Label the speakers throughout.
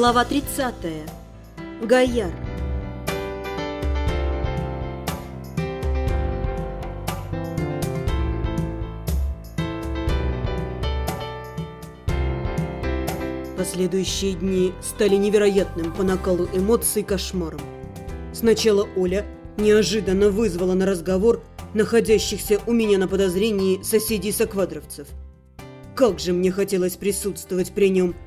Speaker 1: Глава 30. Гаяр. Последующие дни стали невероятным по накалу эмоций кошмаром. Сначала Оля неожиданно вызвала на разговор находящихся у меня на подозрении соседей-соквадровцев. Как же мне хотелось присутствовать при нем –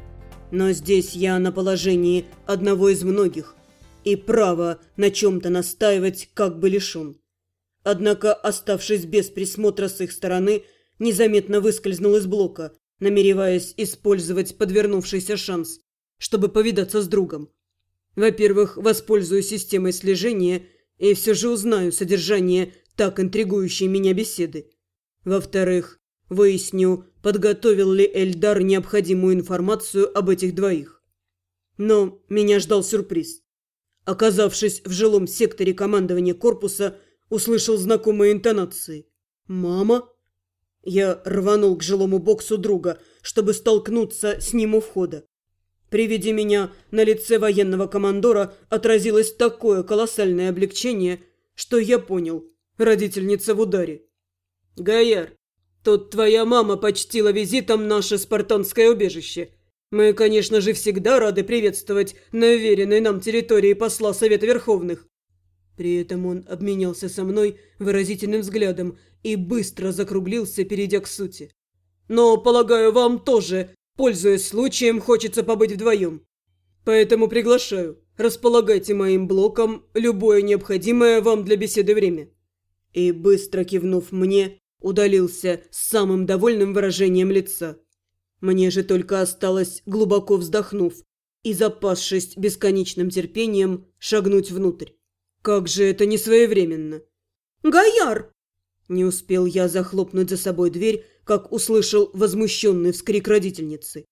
Speaker 1: но здесь я на положении одного из многих, и право на чем-то настаивать как бы лишен. Однако, оставшись без присмотра с их стороны, незаметно выскользнул из блока, намереваясь использовать подвернувшийся шанс, чтобы повидаться с другом. Во-первых, воспользуюсь системой слежения и все же узнаю содержание так интригующей меня беседы. Во-вторых, выясню, подготовил ли Эльдар необходимую информацию об этих двоих. Но меня ждал сюрприз. Оказавшись в жилом секторе командования корпуса, услышал знакомые интонации. «Мама?» Я рванул к жилому боксу друга, чтобы столкнуться с ним у входа. При виде меня на лице военного командора отразилось такое колоссальное облегчение, что я понял – родительница в ударе. «Гаяр, Тут твоя мама почтила визитом наше спартанское убежище. Мы, конечно же, всегда рады приветствовать на уверенной нам территории посла Совета Верховных». При этом он обменялся со мной выразительным взглядом и быстро закруглился, перейдя к сути. «Но, полагаю, вам тоже, пользуясь случаем, хочется побыть вдвоем. Поэтому приглашаю, располагайте моим блоком любое необходимое вам для беседы время». И, быстро кивнув мне, удалился с самым довольным выражением лица. Мне же только осталось, глубоко вздохнув и запасшись бесконечным терпением, шагнуть внутрь. Как же это не своевременно! «Гояр!» Не успел я захлопнуть за собой дверь, как услышал возмущенный вскрик родительницы.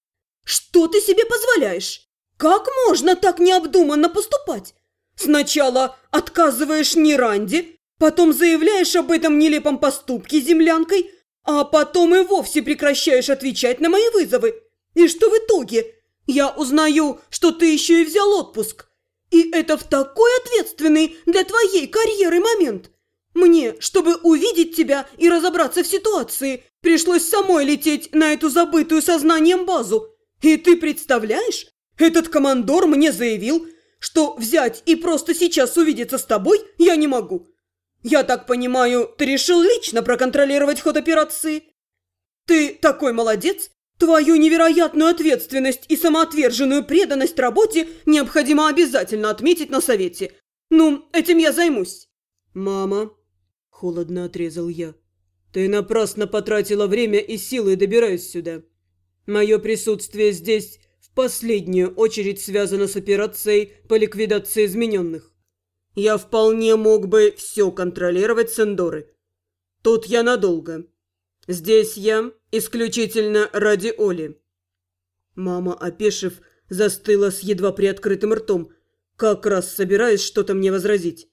Speaker 1: «Что ты себе позволяешь? Как можно так необдуманно поступать? Сначала отказываешь Неранде, Потом заявляешь об этом нелепом поступке землянкой, а потом и вовсе прекращаешь отвечать на мои вызовы. И что в итоге? Я узнаю, что ты еще и взял отпуск. И это в такой ответственный для твоей карьеры момент. Мне, чтобы увидеть тебя и разобраться в ситуации, пришлось самой лететь на эту забытую сознанием базу. И ты представляешь, этот командор мне заявил, что взять и просто сейчас увидеться с тобой я не могу. «Я так понимаю, ты решил лично проконтролировать ход операции?» «Ты такой молодец! Твою невероятную ответственность и самоотверженную преданность работе необходимо обязательно отметить на совете. Ну, этим я займусь». «Мама», – холодно отрезал я, – «ты напрасно потратила время и силы, добираясь сюда. Мое присутствие здесь в последнюю очередь связано с операцией по ликвидации измененных. Я вполне мог бы все контролировать с Эндоры. Тут я надолго. Здесь я исключительно ради Оли. Мама, опешив, застыла с едва приоткрытым ртом, как раз собираясь что-то мне возразить.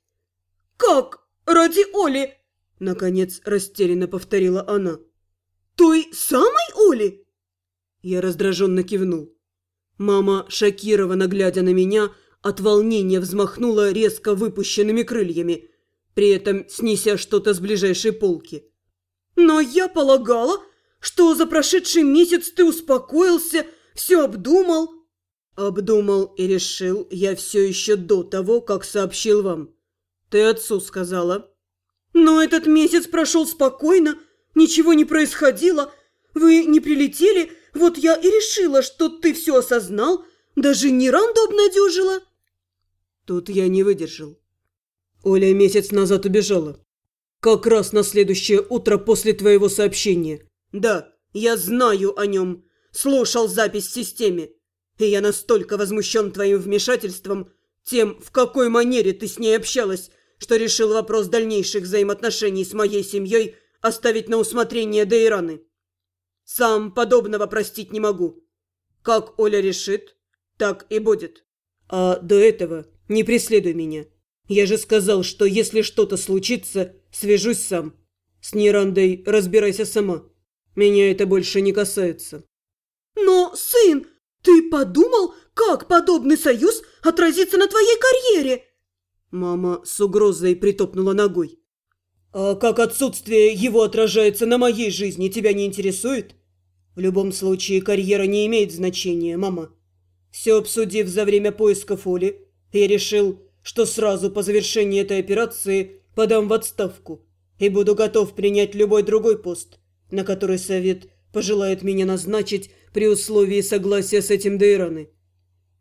Speaker 1: «Как? Ради Оли?» Наконец растерянно повторила она. «Той самой Оли?» Я раздраженно кивнул. Мама, шокированно глядя на меня, от волнения взмахнула резко выпущенными крыльями, при этом снеся что-то с ближайшей полки. «Но я полагала, что за прошедший месяц ты успокоился, все обдумал». «Обдумал и решил я все еще до того, как сообщил вам. Ты отцу сказала». «Но этот месяц прошел спокойно, ничего не происходило. Вы не прилетели, вот я и решила, что ты все осознал, даже Неранду обнадежила». Тут я не выдержал. Оля месяц назад убежала. Как раз на следующее утро после твоего сообщения. Да, я знаю о нем. Слушал запись в системе. И я настолько возмущен твоим вмешательством, тем, в какой манере ты с ней общалась, что решил вопрос дальнейших взаимоотношений с моей семьей оставить на усмотрение Дейраны. Сам подобного простить не могу. Как Оля решит, так и будет. А до этого не преследуй меня. Я же сказал, что если что-то случится, свяжусь сам. С Нерандой разбирайся сама. Меня это больше не касается. Но, сын, ты подумал, как подобный союз отразится на твоей карьере?» Мама с угрозой притопнула ногой. «А как отсутствие его отражается на моей жизни, тебя не интересует? В любом случае, карьера не имеет значения, мама. Все обсудив за время поисков Оли, я решил, что сразу по завершении этой операции подам в отставку и буду готов принять любой другой пост, на который совет пожелает меня назначить при условии согласия с этим Дейраны.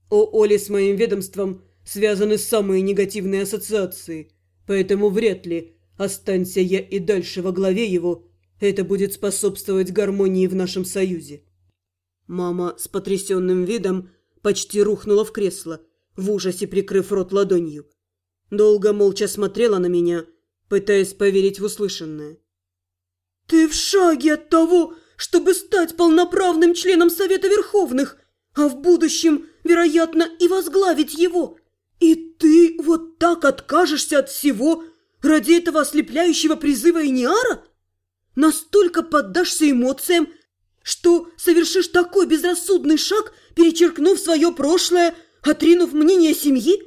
Speaker 1: У Оли с моим ведомством связаны самые негативные ассоциации, поэтому вряд ли, останься я и дальше во главе его, это будет способствовать гармонии в нашем союзе. Мама с потрясенным видом почти рухнула в кресло, в ужасе прикрыв рот ладонью. Долго молча смотрела на меня, пытаясь поверить в услышанное. «Ты в шаге от того, чтобы стать полноправным членом Совета Верховных, а в будущем, вероятно, и возглавить его. И ты вот так откажешься от всего ради этого ослепляющего призыва Иниара? Настолько поддашься эмоциям, что совершишь такой безрассудный шаг, перечеркнув свое прошлое, отринув мнение семьи?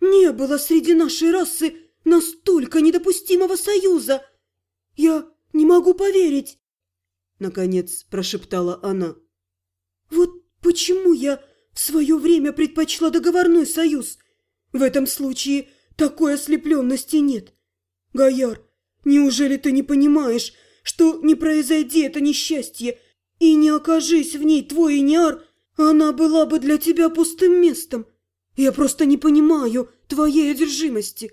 Speaker 1: Не было среди нашей расы настолько недопустимого союза. Я не могу поверить. Наконец прошептала она. Вот почему я в свое время предпочла договорной союз. В этом случае такой ослепленности нет. Гаяр, неужели ты не понимаешь, что не произойди это несчастье, и не окажись в ней твой Иниар, она была бы для тебя пустым местом. Я просто не понимаю твоей одержимости.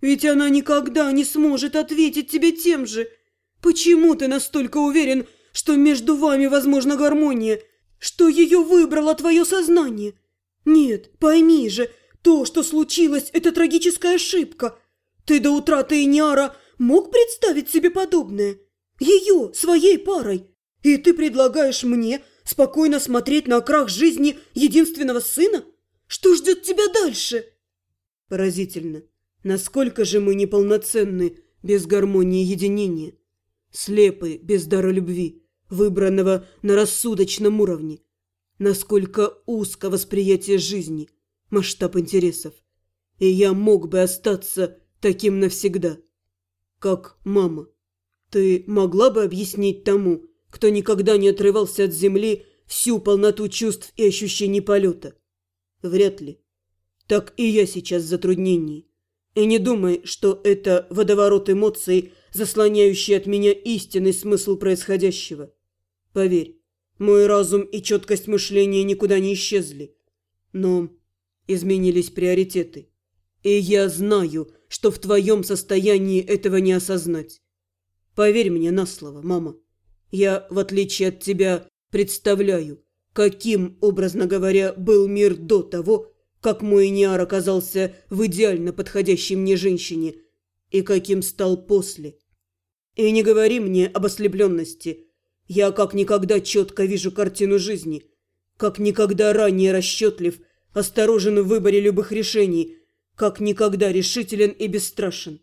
Speaker 1: Ведь она никогда не сможет ответить тебе тем же. Почему ты настолько уверен, что между вами возможна гармония, что ее выбрало твое сознание? Нет, пойми же, то, что случилось, это трагическая ошибка. Ты до утраты Иниара мог представить себе подобное? Ее своей парой. И ты предлагаешь мне спокойно смотреть на крах жизни единственного сына? Что ждет тебя дальше? Поразительно. Насколько же мы неполноценны без гармонии единения. Слепы без дара любви, выбранного на рассудочном уровне. Насколько узко восприятие жизни, масштаб интересов. И я мог бы остаться таким навсегда, как мама. Ты могла бы объяснить тому, кто никогда не отрывался от земли, всю полноту чувств и ощущений полета? Вряд ли. Так и я сейчас в затруднении. И не думай, что это водоворот эмоций, заслоняющий от меня истинный смысл происходящего. Поверь, мой разум и четкость мышления никуда не исчезли. Но изменились приоритеты. И я знаю, что в твоем состоянии этого не осознать. Поверь мне на слово, мама. Я, в отличие от тебя, представляю, каким, образно говоря, был мир до того, как мой Ниар оказался в идеально подходящей мне женщине, и каким стал после. И не говори мне об ослепленности. Я как никогда четко вижу картину жизни, как никогда ранее расчетлив, осторожен в выборе любых решений, как никогда решителен и бесстрашен.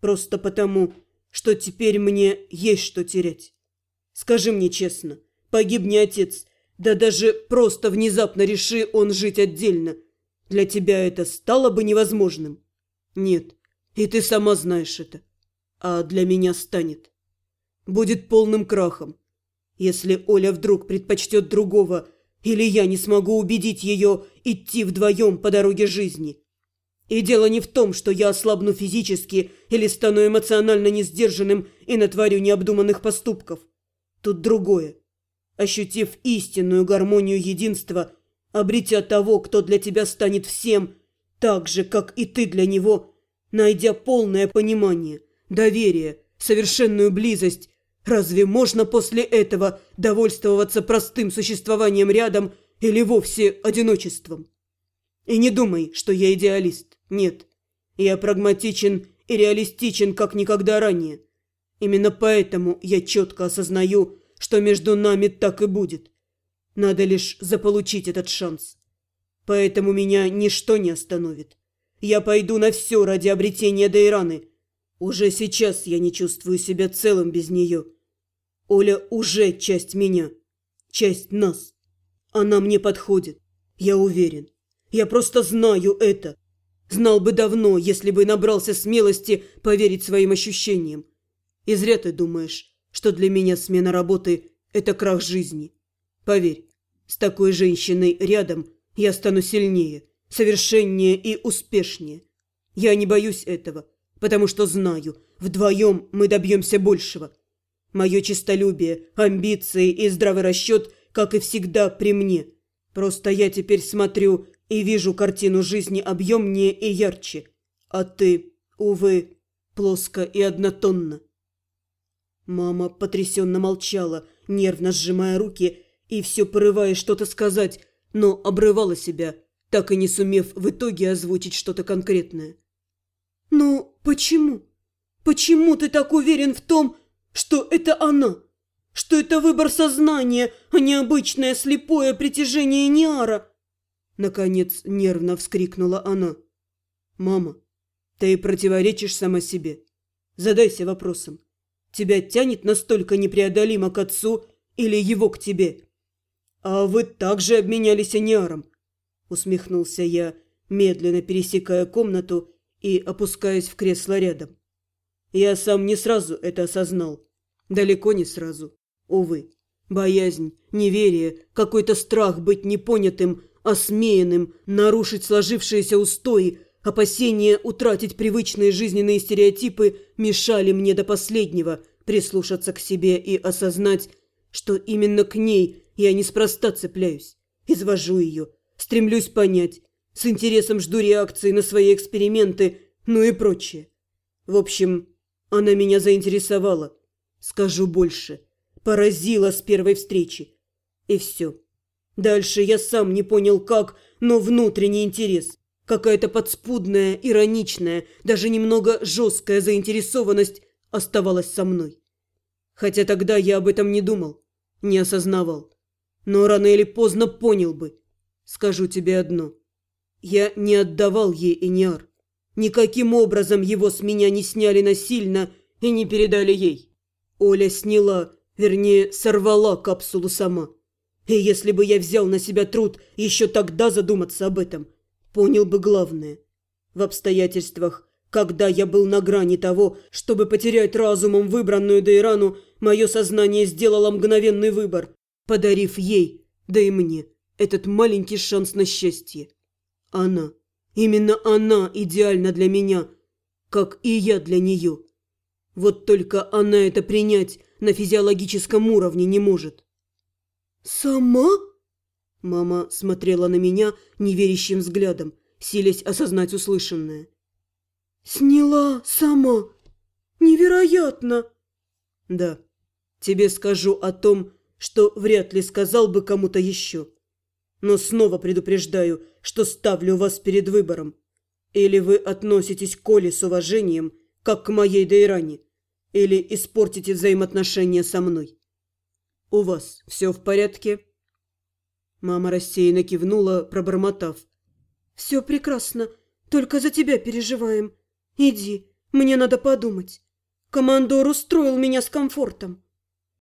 Speaker 1: Просто потому, что теперь мне есть что терять. Скажи мне честно, погиб не отец, да даже просто внезапно реши он жить отдельно. Для тебя это стало бы невозможным? Нет, и ты сама знаешь это. А для меня станет. Будет полным крахом. Если Оля вдруг предпочтет другого, или я не смогу убедить ее идти вдвоем по дороге жизни. И дело не в том, что я ослабну физически или стану эмоционально несдержанным и натворю необдуманных поступков. Тут другое. Ощутив истинную гармонию единства, обретя того, кто для тебя станет всем, так же, как и ты для него, найдя полное понимание, доверие, совершенную близость, разве можно после этого довольствоваться простым существованием рядом или вовсе одиночеством? И не думай, что я идеалист. Нет, я прагматичен и реалистичен, как никогда ранее. Именно поэтому я четко осознаю, что между нами так и будет. Надо лишь заполучить этот шанс. Поэтому меня ничто не остановит. Я пойду на все ради обретения Дейраны. Уже сейчас я не чувствую себя целым без нее. Оля уже часть меня, часть нас. Она мне подходит. Я уверен. Я просто знаю это. Знал бы давно, если бы набрался смелости поверить своим ощущениям. И зря ты думаешь, что для меня смена работы – это крах жизни. Поверь, с такой женщиной рядом я стану сильнее, совершеннее и успешнее. Я не боюсь этого, потому что знаю, вдвоем мы добьемся большего. Мое честолюбие, амбиции и здравый расчет, как и всегда, при мне. Просто я теперь смотрю и вижу картину жизни объемнее и ярче. А ты, увы, плоско и однотонно. Мама потрясенно молчала, нервно сжимая руки и все порывая что-то сказать, но обрывала себя, так и не сумев в итоге озвучить что-то конкретное. «Ну, почему? Почему ты так уверен в том, что это она? Что это выбор сознания, а не обычное слепое притяжение Ниара?» Наконец нервно вскрикнула она. «Мама, ты противоречишь сама себе. Задайся вопросом. Тебя тянет настолько непреодолимо к отцу или его к тебе?» «А вы также обменялись Аниаром?» Усмехнулся я, медленно пересекая комнату и опускаясь в кресло рядом. Я сам не сразу это осознал. Далеко не сразу. Увы. Боязнь, неверие, какой-то страх быть непонятым, осмеянным, нарушить сложившиеся устои, опасения утратить привычные жизненные стереотипы мешали мне до последнего прислушаться к себе и осознать, что именно к ней я неспроста цепляюсь. Извожу ее, стремлюсь понять, с интересом жду реакции на свои эксперименты, ну и прочее. В общем, она меня заинтересовала. Скажу больше. Поразила с первой встречи. И все. Дальше я сам не понял как, но внутренний интерес. Какая-то подспудная, ироничная, даже немного жесткая заинтересованность оставалась со мной. Хотя тогда я об этом не думал, не осознавал. Но рано или поздно понял бы. Скажу тебе одно. Я не отдавал ей Эниар. Никаким образом его с меня не сняли насильно и не передали ей. Оля сняла, вернее, сорвала капсулу сама. И если бы я взял на себя труд еще тогда задуматься об этом, понял бы главное. В обстоятельствах, когда я был на грани того, чтобы потерять разумом выбранную Дейрану, мое сознание сделало мгновенный выбор, подарив ей, да и мне, этот маленький шанс на счастье. Она, именно она идеальна для меня, как и я для нее. Вот только она это принять на физиологическом уровне не может. «Сама?» Мама смотрела на меня неверящим взглядом, силясь осознать услышанное. «Сняла сама? Невероятно!» «Да, тебе скажу о том, что вряд ли сказал бы кому-то еще. Но снова предупреждаю, что ставлю вас перед выбором. Или вы относитесь к Коле с уважением, как к моей Дейране, или испортите взаимоотношения со мной. У вас все в порядке?» Мама рассеянно кивнула, пробормотав. «Все прекрасно, только за тебя переживаем. Иди, мне надо подумать. Командор устроил меня с комфортом».